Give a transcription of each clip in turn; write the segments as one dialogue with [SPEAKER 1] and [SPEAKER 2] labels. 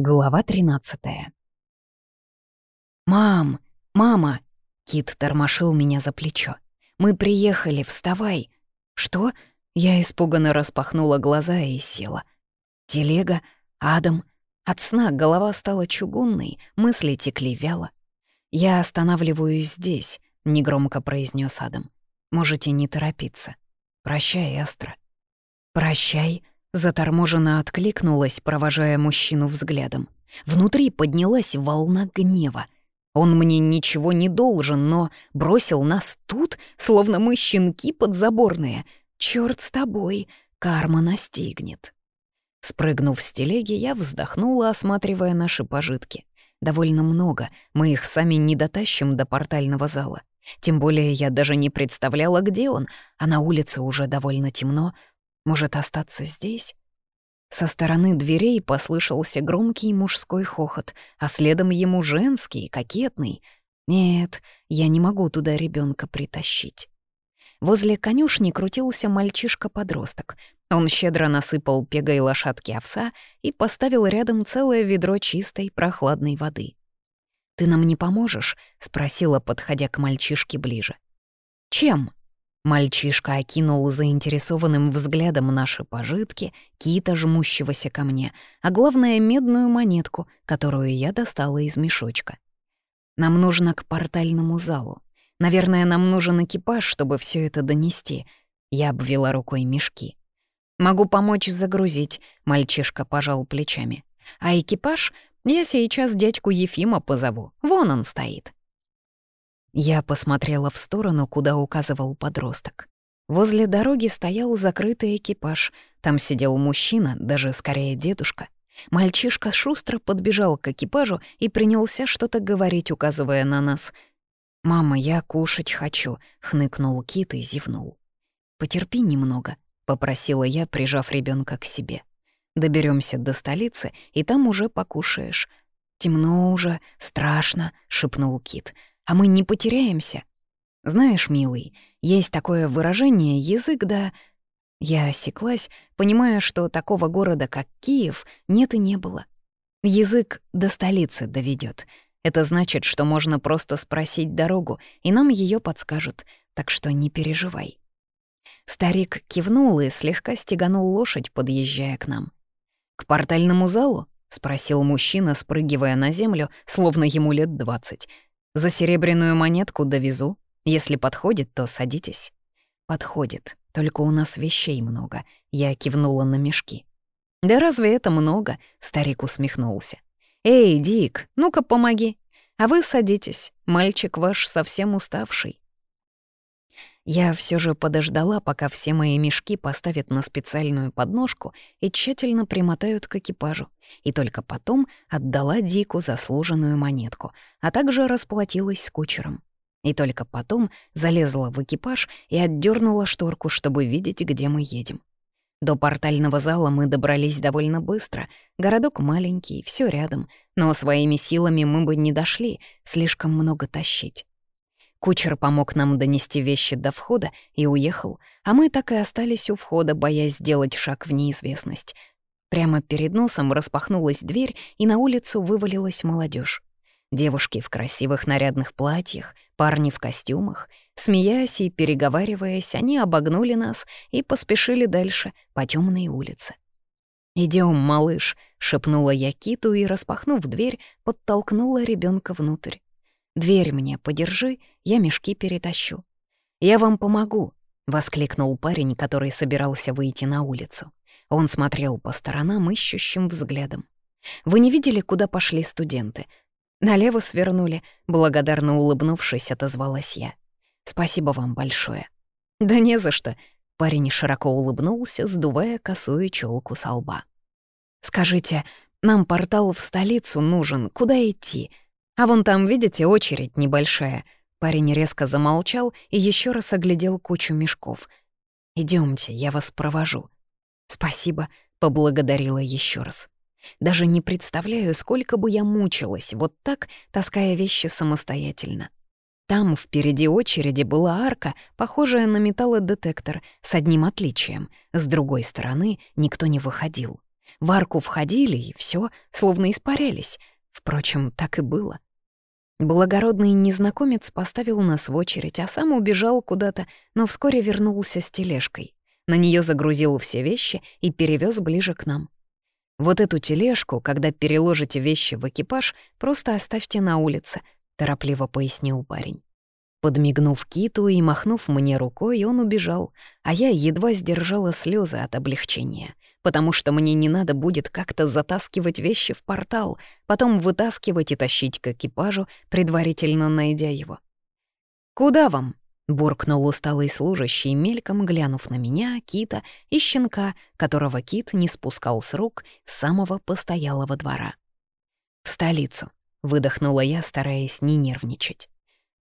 [SPEAKER 1] Глава 13 «Мам! Мама!» — Кит тормошил меня за плечо. «Мы приехали, вставай!» «Что?» — я испуганно распахнула глаза и села. «Телега? Адам?» От сна голова стала чугунной, мысли текли вяло. «Я останавливаюсь здесь», — негромко произнес Адам. «Можете не торопиться. Прощай, Астра». «Прощай», — заторможенно откликнулась, провожая мужчину взглядом. Внутри поднялась волна гнева. Он мне ничего не должен, но бросил нас тут, словно мы щенки подзаборные. Чёрт с тобой, карма настигнет. Спрыгнув с телеги, я вздохнула, осматривая наши пожитки. Довольно много, мы их сами не дотащим до портального зала. Тем более я даже не представляла, где он, а на улице уже довольно темно. Может, остаться здесь? Со стороны дверей послышался громкий мужской хохот, а следом ему женский, кокетный. Нет, я не могу туда ребенка притащить. Возле конюшни крутился мальчишка-подросток. Он щедро насыпал пегой лошадки овса и поставил рядом целое ведро чистой прохладной воды. «Ты нам не поможешь?» — спросила, подходя к мальчишке ближе. «Чем?» Мальчишка окинул заинтересованным взглядом наши пожитки, кита, жмущегося ко мне, а главное — медную монетку, которую я достала из мешочка. «Нам нужно к портальному залу. Наверное, нам нужен экипаж, чтобы все это донести». Я обвела рукой мешки. «Могу помочь загрузить», — мальчишка пожал плечами. «А экипаж? Я сейчас дядьку Ефима позову. Вон он стоит». Я посмотрела в сторону, куда указывал подросток. Возле дороги стоял закрытый экипаж. Там сидел мужчина, даже скорее дедушка. Мальчишка шустро подбежал к экипажу и принялся что-то говорить, указывая на нас. «Мама, я кушать хочу», — хныкнул Кит и зевнул. «Потерпи немного», — попросила я, прижав ребенка к себе. Доберемся до столицы, и там уже покушаешь. Темно уже, страшно», — шепнул Кит а мы не потеряемся. Знаешь, милый, есть такое выражение «язык да...» Я осеклась, понимая, что такого города, как Киев, нет и не было. Язык до столицы доведет. Это значит, что можно просто спросить дорогу, и нам ее подскажут, так что не переживай. Старик кивнул и слегка стеганул лошадь, подъезжая к нам. «К портальному залу?» — спросил мужчина, спрыгивая на землю, словно ему лет двадцать — за серебряную монетку довезу. Если подходит, то садитесь. Подходит, только у нас вещей много. Я кивнула на мешки. Да разве это много? Старик усмехнулся. Эй, Дик, ну-ка помоги. А вы садитесь, мальчик ваш совсем уставший. Я все же подождала, пока все мои мешки поставят на специальную подножку и тщательно примотают к экипажу, и только потом отдала Дику заслуженную монетку, а также расплатилась с кучером. И только потом залезла в экипаж и отдернула шторку, чтобы видеть, где мы едем. До портального зала мы добрались довольно быстро. Городок маленький, все рядом, но своими силами мы бы не дошли, слишком много тащить. Кучер помог нам донести вещи до входа и уехал, а мы так и остались у входа, боясь сделать шаг в неизвестность. Прямо перед носом распахнулась дверь, и на улицу вывалилась молодежь. Девушки в красивых нарядных платьях, парни в костюмах. Смеясь и переговариваясь, они обогнули нас и поспешили дальше по темной улице. Идем, малыш», — шепнула я Киту и, распахнув дверь, подтолкнула ребенка внутрь. Дверь мне подержи, я мешки перетащу. Я вам помогу, воскликнул парень, который собирался выйти на улицу. Он смотрел по сторонам ищущим взглядом. Вы не видели, куда пошли студенты? Налево свернули, благодарно улыбнувшись, отозвалась я. Спасибо вам большое. Да не за что. Парень широко улыбнулся, сдувая косую челку со лба. Скажите, нам портал в столицу нужен, куда идти? А вон там, видите, очередь небольшая. Парень резко замолчал и еще раз оглядел кучу мешков. Идемте, я вас провожу. Спасибо, поблагодарила еще раз. Даже не представляю, сколько бы я мучилась, вот так, таская вещи самостоятельно. Там впереди очереди была арка, похожая на металлодетектор, с одним отличием. С другой стороны никто не выходил. В арку входили и все, словно испарялись. Впрочем, так и было. Благородный незнакомец поставил нас в очередь, а сам убежал куда-то, но вскоре вернулся с тележкой. На нее загрузил все вещи и перевез ближе к нам. Вот эту тележку, когда переложите вещи в экипаж, просто оставьте на улице, торопливо пояснил парень. Подмигнув киту и махнув мне рукой, он убежал, а я едва сдержала слезы от облегчения, потому что мне не надо будет как-то затаскивать вещи в портал, потом вытаскивать и тащить к экипажу, предварительно найдя его. «Куда вам?» — буркнул усталый служащий, мельком глянув на меня, кита и щенка, которого кит не спускал с рук с самого постоялого двора. «В столицу», — выдохнула я, стараясь не нервничать.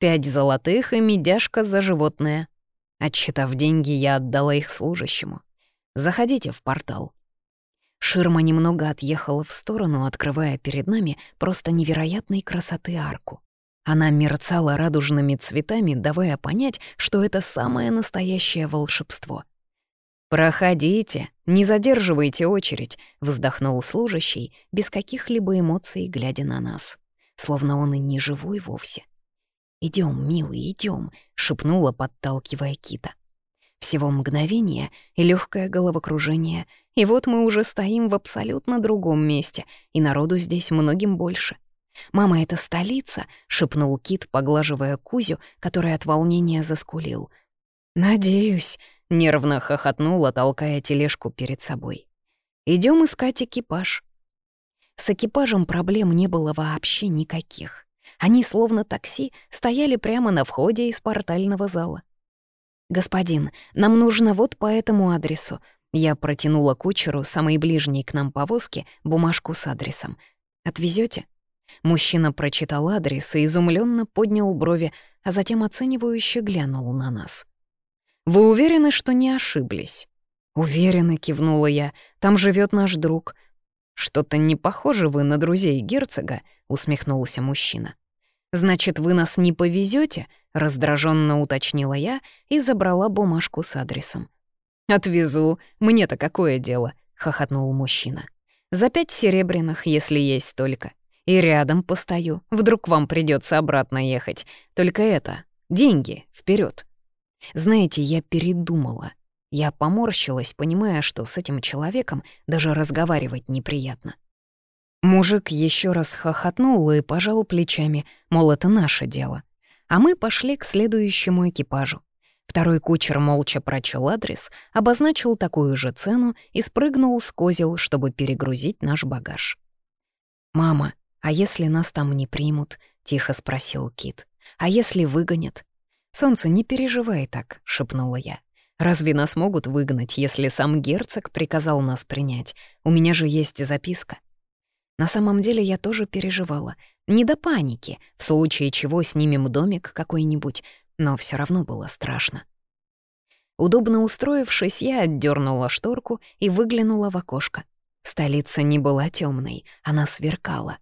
[SPEAKER 1] Пять золотых и медяшка за животное. Отсчитав деньги, я отдала их служащему. Заходите в портал. Ширма немного отъехала в сторону, открывая перед нами просто невероятной красоты арку. Она мерцала радужными цветами, давая понять, что это самое настоящее волшебство. «Проходите, не задерживайте очередь», — вздохнул служащий, без каких-либо эмоций, глядя на нас. Словно он и не живой вовсе. Идем, милый, идем, шепнула, подталкивая Кита. Всего мгновение и легкое головокружение, и вот мы уже стоим в абсолютно другом месте, и народу здесь многим больше. «Мама, это столица?» — шепнул Кит, поглаживая Кузю, который от волнения заскулил. «Надеюсь», — нервно хохотнула, толкая тележку перед собой. Идем искать экипаж». С экипажем проблем не было вообще никаких. Они, словно такси, стояли прямо на входе из портального зала. «Господин, нам нужно вот по этому адресу». Я протянула кучеру, самой ближней к нам повозки, бумажку с адресом. Отвезете? Мужчина прочитал адрес и изумленно поднял брови, а затем оценивающе глянул на нас. «Вы уверены, что не ошиблись?» «Уверена», — кивнула я. «Там живет наш друг». «Что-то не похоже вы на друзей герцога», — усмехнулся мужчина. «Значит, вы нас не повезете? Раздраженно уточнила я и забрала бумажку с адресом. «Отвезу. Мне-то какое дело?» — хохотнул мужчина. «За пять серебряных, если есть столько. И рядом постою. Вдруг вам придется обратно ехать. Только это, деньги, вперед. Знаете, я передумала. Я поморщилась, понимая, что с этим человеком даже разговаривать неприятно. Мужик еще раз хохотнул и пожал плечами, мол, это наше дело. А мы пошли к следующему экипажу. Второй кучер молча прочел адрес, обозначил такую же цену и спрыгнул с козел, чтобы перегрузить наш багаж. «Мама, а если нас там не примут?» — тихо спросил Кит. «А если выгонят?» «Солнце, не переживай так», — шепнула я. «Разве нас могут выгнать, если сам герцог приказал нас принять? У меня же есть записка». На самом деле я тоже переживала. Не до паники, в случае чего снимем домик какой-нибудь, но все равно было страшно. Удобно устроившись, я отдернула шторку и выглянула в окошко. Столица не была темной, она сверкала.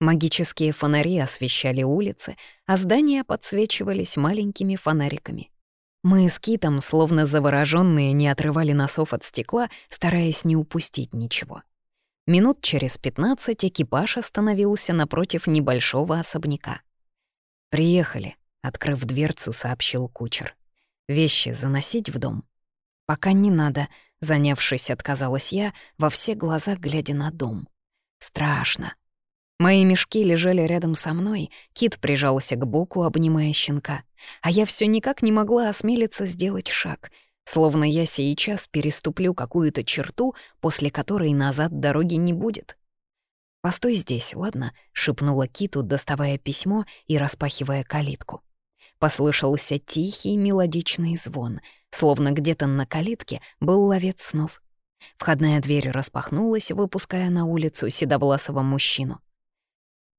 [SPEAKER 1] Магические фонари освещали улицы, а здания подсвечивались маленькими фонариками. Мы с Китом, словно заворожённые, не отрывали носов от стекла, стараясь не упустить ничего. Минут через пятнадцать экипаж остановился напротив небольшого особняка. «Приехали», — открыв дверцу, сообщил кучер. «Вещи заносить в дом?» «Пока не надо», — занявшись, отказалась я, во все глаза глядя на дом. «Страшно». Мои мешки лежали рядом со мной, кит прижался к боку, обнимая щенка, а я все никак не могла осмелиться сделать шаг — Словно я сейчас переступлю какую-то черту, после которой назад дороги не будет. «Постой здесь, ладно?» — шепнула Киту, доставая письмо и распахивая калитку. Послышался тихий мелодичный звон, словно где-то на калитке был ловец снов. Входная дверь распахнулась, выпуская на улицу седовласого мужчину.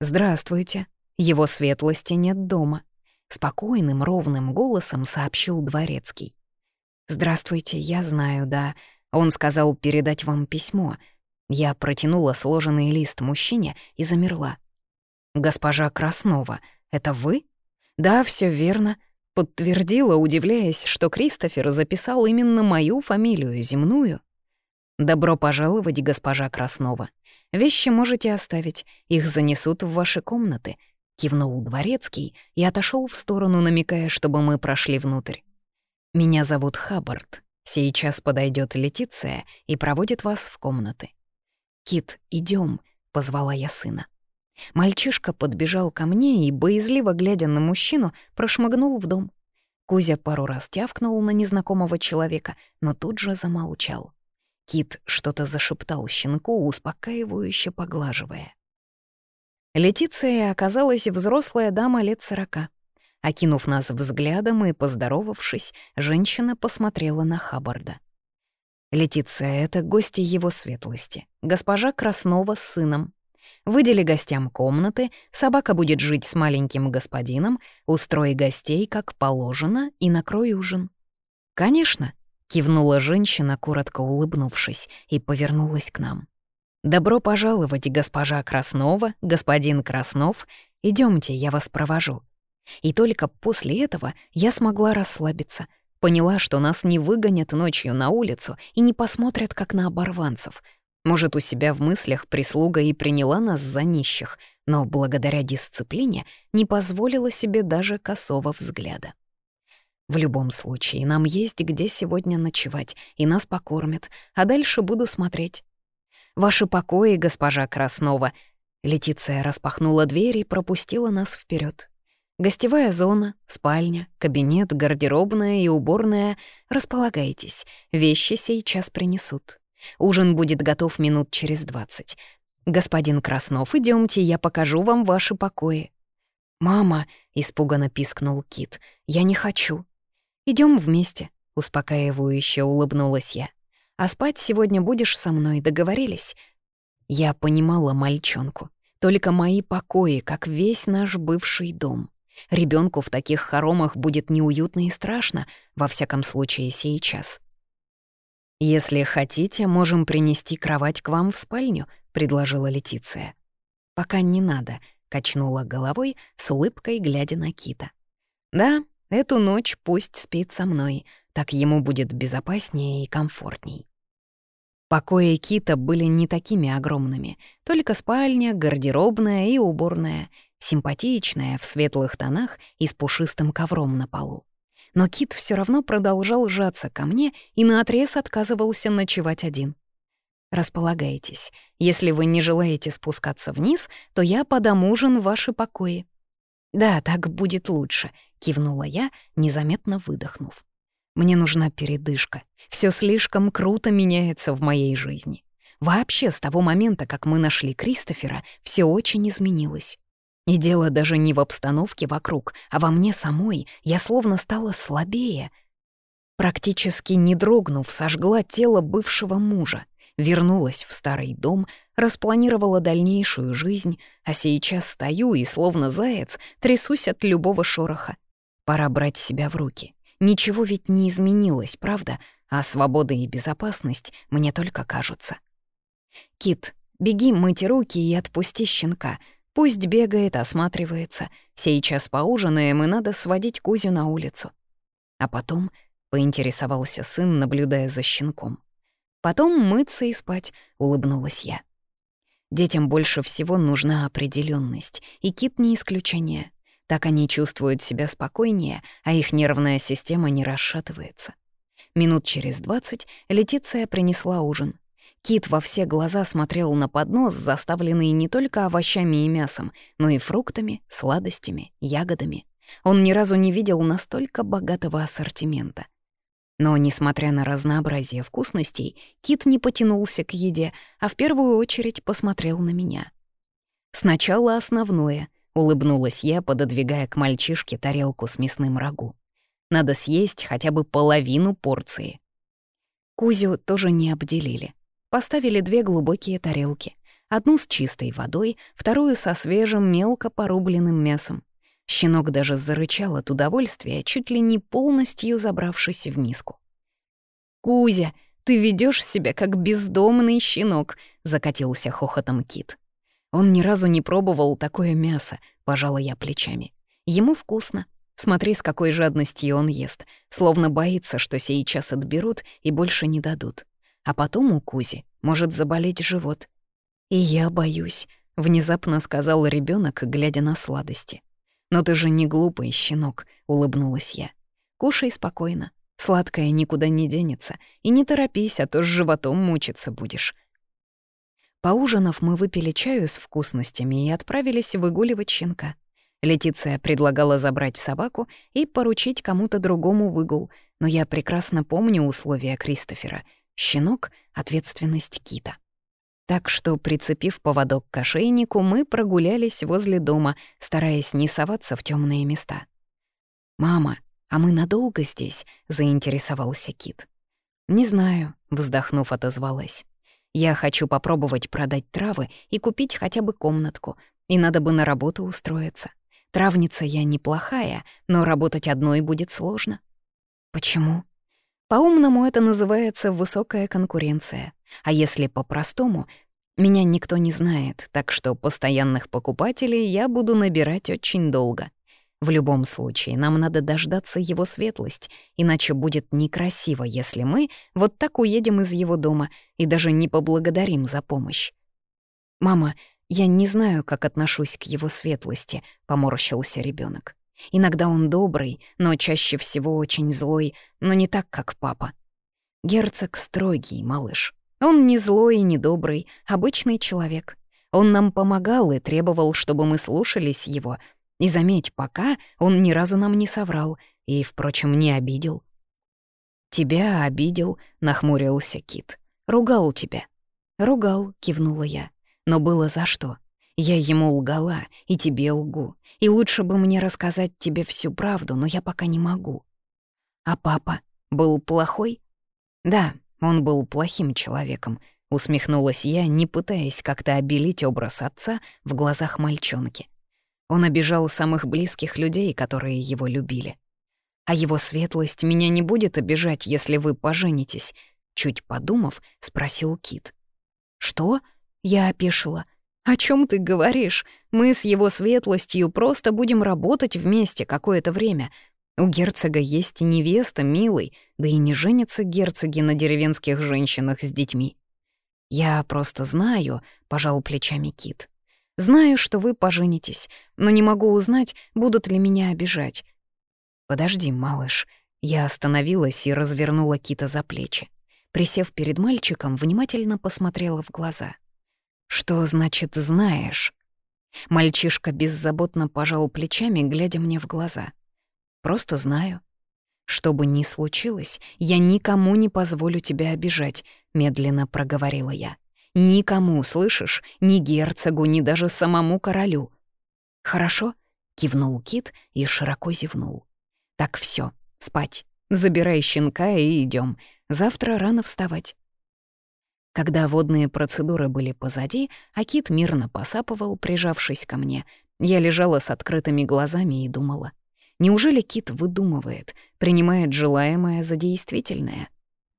[SPEAKER 1] «Здравствуйте. Его светлости нет дома», — спокойным, ровным голосом сообщил дворецкий. «Здравствуйте, я знаю, да. Он сказал передать вам письмо». Я протянула сложенный лист мужчине и замерла. «Госпожа Краснова, это вы?» «Да, все верно», — подтвердила, удивляясь, что Кристофер записал именно мою фамилию, земную. «Добро пожаловать, госпожа Краснова. Вещи можете оставить, их занесут в ваши комнаты», — кивнул дворецкий и отошел в сторону, намекая, чтобы мы прошли внутрь. «Меня зовут Хаббард. Сейчас подойдет Летиция и проводит вас в комнаты». «Кит, идем, позвала я сына. Мальчишка подбежал ко мне и, боязливо глядя на мужчину, прошмыгнул в дом. Кузя пару раз тявкнул на незнакомого человека, но тут же замолчал. Кит что-то зашептал щенку, успокаивающе поглаживая. Летиция оказалась взрослая дама лет сорока. Окинув нас взглядом и поздоровавшись, женщина посмотрела на Хаббарда. «Летиция — это гости его светлости, госпожа Краснова с сыном. Выдели гостям комнаты, собака будет жить с маленьким господином, устрой гостей как положено и накрой ужин». «Конечно», Кивнула женщина, коротко улыбнувшись, и повернулась к нам. «Добро пожаловать, госпожа Краснова, господин Краснов. Идемте, я вас провожу». И только после этого я смогла расслабиться. Поняла, что нас не выгонят ночью на улицу и не посмотрят, как на оборванцев. Может, у себя в мыслях прислуга и приняла нас за нищих, но благодаря дисциплине не позволила себе даже косого взгляда. В любом случае, нам есть где сегодня ночевать, и нас покормят, а дальше буду смотреть. Ваши покои, госпожа Краснова. Летиция распахнула дверь и пропустила нас вперед. Гостевая зона, спальня, кабинет, гардеробная и уборная. Располагайтесь, вещи сейчас принесут. Ужин будет готов минут через двадцать. Господин Краснов, идемте, я покажу вам ваши покои. «Мама», — испуганно пискнул Кит, — «я не хочу». Идем вместе», — успокаивающе улыбнулась я. «А спать сегодня будешь со мной, договорились?» Я понимала мальчонку. Только мои покои, как весь наш бывший дом. Ребенку в таких хоромах будет неуютно и страшно, во всяком случае сейчас. «Если хотите, можем принести кровать к вам в спальню», — предложила Летиция. «Пока не надо», — качнула головой с улыбкой, глядя на Кита. «Да, Эту ночь пусть спит со мной, так ему будет безопаснее и комфортней. Покои Кита были не такими огромными, только спальня, гардеробная и уборная, симпатичная, в светлых тонах и с пушистым ковром на полу. Но Кит все равно продолжал сжаться ко мне и наотрез отказывался ночевать один. «Располагайтесь. Если вы не желаете спускаться вниз, то я подам ужин в ваши покои». «Да, так будет лучше», — кивнула я, незаметно выдохнув. «Мне нужна передышка. Все слишком круто меняется в моей жизни. Вообще, с того момента, как мы нашли Кристофера, все очень изменилось. И дело даже не в обстановке вокруг, а во мне самой. Я словно стала слабее. Практически не дрогнув, сожгла тело бывшего мужа, вернулась в старый дом, распланировала дальнейшую жизнь, а сейчас стою и, словно заяц, трясусь от любого шороха. Пора брать себя в руки. Ничего ведь не изменилось, правда? А свобода и безопасность мне только кажутся. Кит, беги мыть руки и отпусти щенка. Пусть бегает, осматривается. Сейчас поужинаем, и надо сводить Кузю на улицу. А потом поинтересовался сын, наблюдая за щенком. Потом мыться и спать, улыбнулась я. Детям больше всего нужна определенность, и Кит не исключение. Так они чувствуют себя спокойнее, а их нервная система не расшатывается. Минут через двадцать Летиция принесла ужин. Кит во все глаза смотрел на поднос, заставленный не только овощами и мясом, но и фруктами, сладостями, ягодами. Он ни разу не видел настолько богатого ассортимента. Но, несмотря на разнообразие вкусностей, Кит не потянулся к еде, а в первую очередь посмотрел на меня. Сначала основное —— улыбнулась я, пододвигая к мальчишке тарелку с мясным рагу. «Надо съесть хотя бы половину порции». Кузю тоже не обделили. Поставили две глубокие тарелки. Одну с чистой водой, вторую со свежим, мелко порубленным мясом. Щенок даже зарычал от удовольствия, чуть ли не полностью забравшись в миску. «Кузя, ты ведешь себя как бездомный щенок», — закатился хохотом Кит. Он ни разу не пробовал такое мясо, пожала я плечами. Ему вкусно. Смотри, с какой жадностью он ест, словно боится, что сейчас отберут и больше не дадут. А потом у Кузи может заболеть живот. «И я боюсь», — внезапно сказал ребенок, глядя на сладости. «Но ты же не глупый щенок», — улыбнулась я. «Кушай спокойно. Сладкое никуда не денется. И не торопись, а то с животом мучиться будешь». Поужинав, мы выпили чаю с вкусностями и отправились выгуливать щенка. Летиция предлагала забрать собаку и поручить кому-то другому выгул, но я прекрасно помню условия Кристофера. Щенок — ответственность кита. Так что, прицепив поводок к ошейнику, мы прогулялись возле дома, стараясь не соваться в темные места. «Мама, а мы надолго здесь?» — заинтересовался Кит. «Не знаю», — вздохнув, отозвалась. «Я хочу попробовать продать травы и купить хотя бы комнатку, и надо бы на работу устроиться. Травница я неплохая, но работать одной будет сложно». «Почему?» «По-умному это называется высокая конкуренция. А если по-простому, меня никто не знает, так что постоянных покупателей я буду набирать очень долго. В любом случае, нам надо дождаться его светлость, иначе будет некрасиво, если мы вот так уедем из его дома и даже не поблагодарим за помощь. «Мама, я не знаю, как отношусь к его светлости», — поморщился ребенок. «Иногда он добрый, но чаще всего очень злой, но не так, как папа. Герцог строгий, малыш. Он не злой и не добрый, обычный человек. Он нам помогал и требовал, чтобы мы слушались его. И заметь, пока он ни разу нам не соврал и, впрочем, не обидел. «Тебя обидел», — нахмурился Кит. «Ругал тебя». «Ругал», — кивнула я. «Но было за что. Я ему лгала, и тебе лгу. И лучше бы мне рассказать тебе всю правду, но я пока не могу». «А папа был плохой?» «Да, он был плохим человеком», — усмехнулась я, не пытаясь как-то обелить образ отца в глазах мальчонки. Он обижал самых близких людей, которые его любили. «А его светлость меня не будет обижать, если вы поженитесь», — чуть подумав, спросил Кит. «Что?» — я опешила. «О чем ты говоришь? Мы с его светлостью просто будем работать вместе какое-то время. У герцога есть невеста, милый, да и не женятся герцоги на деревенских женщинах с детьми. «Я просто знаю», — пожал плечами Кит. «Знаю, что вы поженитесь, но не могу узнать, будут ли меня обижать». «Подожди, малыш». Я остановилась и развернула Кита за плечи. Присев перед мальчиком, внимательно посмотрела в глаза. «Что значит «знаешь»?» Мальчишка беззаботно пожал плечами, глядя мне в глаза. Просто знаю. Что бы ни случилось, я никому не позволю тебя обижать, медленно проговорила я. Никому, слышишь? Ни герцогу, ни даже самому королю. Хорошо? кивнул Кит и широко зевнул. Так все, спать. Забирай щенка и идем. Завтра рано вставать. Когда водные процедуры были позади, а Кит мирно посапывал, прижавшись ко мне, я лежала с открытыми глазами и думала. Неужели Кит выдумывает, принимает желаемое за действительное?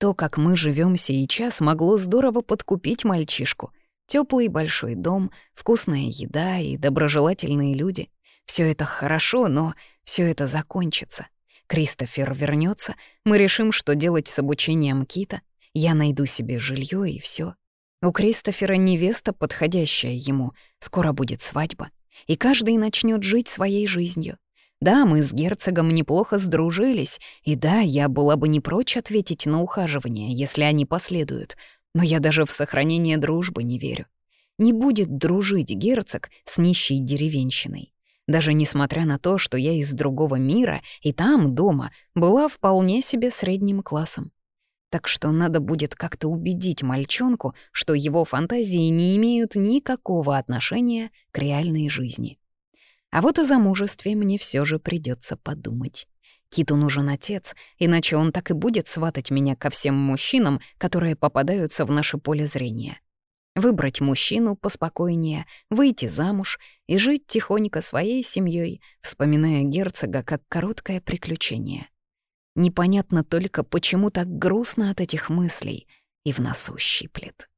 [SPEAKER 1] То, как мы живем сейчас, могло здорово подкупить мальчишку. Теплый большой дом, вкусная еда и доброжелательные люди. Все это хорошо, но все это закончится. Кристофер вернется, мы решим, что делать с обучением Кита. Я найду себе жилье и все. У Кристофера невеста, подходящая ему. Скоро будет свадьба. И каждый начнет жить своей жизнью. Да, мы с герцогом неплохо сдружились, и да, я была бы не прочь ответить на ухаживание, если они последуют, но я даже в сохранение дружбы не верю. Не будет дружить герцог с нищей деревенщиной. Даже несмотря на то, что я из другого мира и там, дома, была вполне себе средним классом. Так что надо будет как-то убедить мальчонку, что его фантазии не имеют никакого отношения к реальной жизни. А вот о замужестве мне все же придется подумать. Киту нужен отец, иначе он так и будет сватать меня ко всем мужчинам, которые попадаются в наше поле зрения. Выбрать мужчину поспокойнее, выйти замуж и жить тихонько своей семьей, вспоминая герцога как короткое приключение. Непонятно только, почему так грустно от этих мыслей и в носу щиплет.